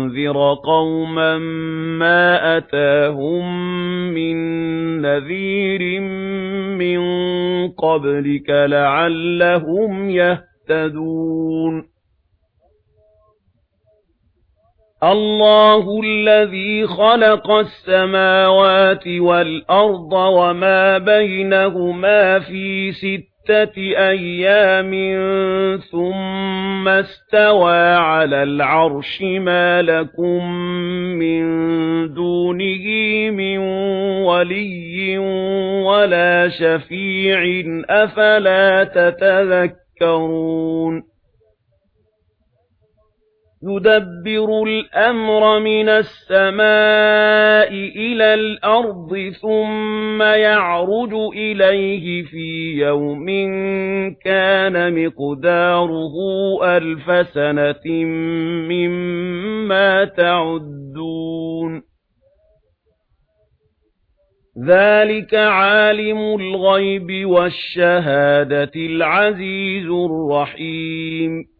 تُنذِرَ قَوْمًا مَّا أَتَاهُم مِّن نَّذِيرٍ مِّن قَبْلِكَ لَعَلَّهُمْ يَهْتَدُونَ اللَّهُ الَّذِي خَلَقَ السَّمَاوَاتِ وَالْأَرْضَ وَمَا بَيْنَهُمَا فِي سِتَّةِ سِتَّةِ أَيَّامٍ ثُمَّ اسْتَوَى عَلَى الْعَرْشِ مَا لَكُمْ مِنْ دُونِهِ مِنْ وَلِيٍّ وَلَا شَفِيعٍ أَفَلَا تَتَذَكَّرُونَ يُدَبِّرُ الْأَمْرَ مِنَ السَّمَاءِ إِلَى الْأَرْضِ ثُمَّ يَعْرُجُ إِلَيْهِ فِي يَوْمٍ كَانَ مِقْدَارُهُ أَلْفَ سَنَةٍ مِّمَّا تَعُدُّونَ ذَلِكَ عَالِمُ الْغَيْبِ وَالشَّهَادَةِ الْعَزِيزُ الرَّحِيمُ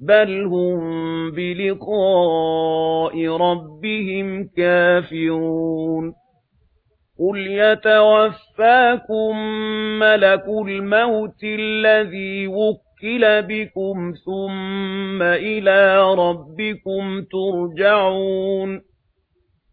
بَلْ هُمْ بِلِقَاءِ رَبِّهِمْ كَافِرُونَ قُلْ يَتَوَفَّاكُم مَلَكُ الْمَوْتِ الَّذِي وُكِّلَ بِكُمْ ثُمَّ إِلَى رَبِّكُمْ تُرْجَعُونَ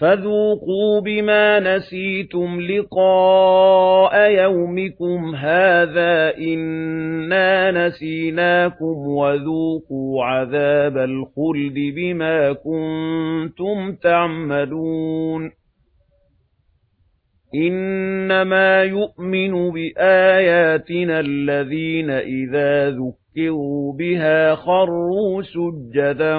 فَذُوقُوا بِمَا نَسِيتُمْ لِقَاءَ يَوْمِكُمْ هَذَا إِنَّا نَسِينَاكُمْ وَذُوقُوا عَذَابَ الْخُلْدِ بِمَا كُنتُمْ تَعْمَلُونَ إِنَّمَا يُؤْمِنُ بِآيَاتِنَا الَّذِينَ إِذَا ذُكِّرُوا بِهَا خَرُّوا سُجَّدًا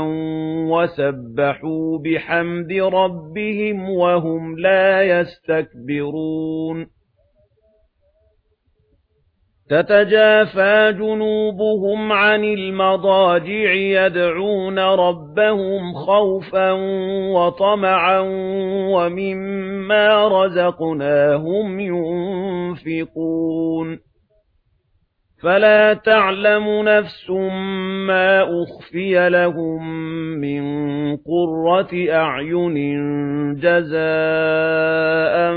وَسَبَّحُوا بِحَمْدِ رَبِّهِمْ وَهُمْ لَا يَسْتَكْبِرُونَ تَتَجَافَى جُنُوبُهُمْ عَنِ الْمَضَاجِعِ يَدْعُونَ رَبَّهُمْ خَوْفًا وَطَمَعًا وَمِمَّا رَزَقْنَاهُمْ يُنْفِقُونَ. فَلَا تَعْلَمُ نَفْسٌ مَا أُخْفِيَ لَهُم مِّن قُرَّةِ أَعْيُنٍ جَزَاءً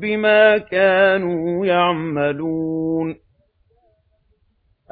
بِمَا كَانُوا يَعْمَلُونَ.